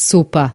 супа.